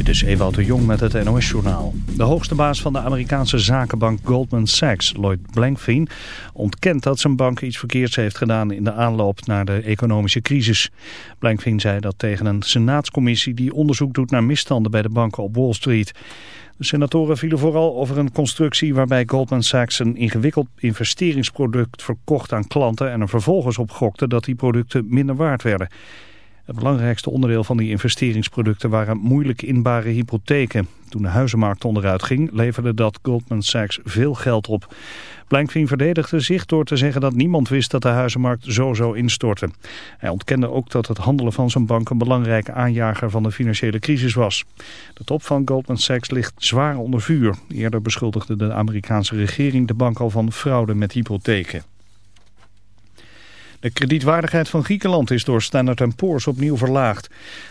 Dit is Ewout de Jong met het NOS-journaal. De hoogste baas van de Amerikaanse zakenbank Goldman Sachs, Lloyd Blankfein, ontkent dat zijn bank iets verkeerds heeft gedaan in de aanloop naar de economische crisis. Blankfein zei dat tegen een senaatscommissie die onderzoek doet naar misstanden bij de banken op Wall Street. De senatoren vielen vooral over een constructie waarbij Goldman Sachs een ingewikkeld investeringsproduct verkocht aan klanten en er vervolgens op gokte dat die producten minder waard werden. Het belangrijkste onderdeel van die investeringsproducten waren moeilijk inbare hypotheken. Toen de huizenmarkt onderuit ging, leverde dat Goldman Sachs veel geld op. Blankfein verdedigde zich door te zeggen dat niemand wist dat de huizenmarkt zo zou instorten. Hij ontkende ook dat het handelen van zijn bank een belangrijke aanjager van de financiële crisis was. De top van Goldman Sachs ligt zwaar onder vuur. Eerder beschuldigde de Amerikaanse regering de bank al van fraude met hypotheken. De kredietwaardigheid van Griekenland is door Standard Poor's opnieuw verlaagd.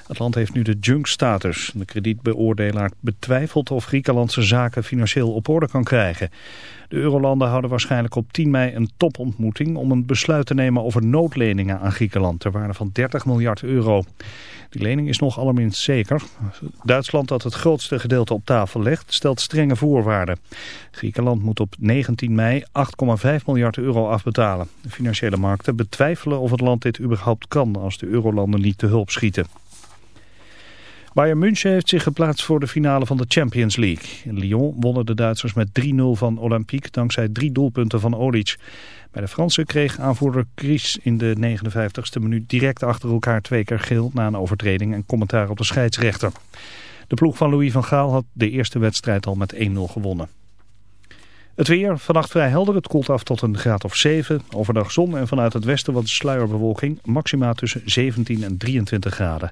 Het land heeft nu de junk-status. De kredietbeoordelaar betwijfelt of Griekenland zijn zaken financieel op orde kan krijgen. De eurolanden houden waarschijnlijk op 10 mei een topontmoeting om een besluit te nemen over noodleningen aan Griekenland ter waarde van 30 miljard euro. Die lening is nog allerminst zeker. Duitsland dat het grootste gedeelte op tafel legt stelt strenge voorwaarden. Griekenland moet op 19 mei 8,5 miljard euro afbetalen. De financiële markten betwijfelen of het land dit überhaupt kan als de eurolanden niet te hulp schieten. Bayern München heeft zich geplaatst voor de finale van de Champions League. In Lyon wonnen de Duitsers met 3-0 van Olympique dankzij drie doelpunten van Olic. Bij de Fransen kreeg aanvoerder Chris in de 59ste minuut direct achter elkaar twee keer geel na een overtreding en commentaar op de scheidsrechter. De ploeg van Louis van Gaal had de eerste wedstrijd al met 1-0 gewonnen. Het weer, vannacht vrij helder, het koelt af tot een graad of 7. Overdag zon en vanuit het westen wat sluierbewolking, maxima tussen 17 en 23 graden.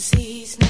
cause he's not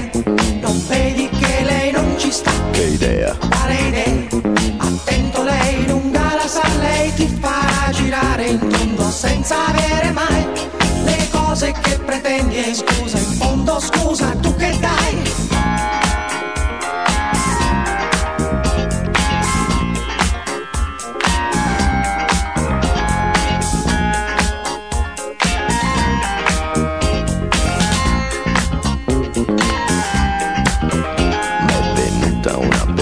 Senza avere mai le cose che pretendi. E scusa in fondo scusa tu che dai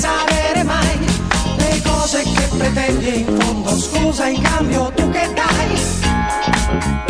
Senza avere mai le cose che pretendi in fondo. Scusa in cambio tu che dai?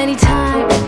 many times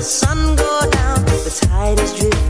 the sun go down, the tide is drifting.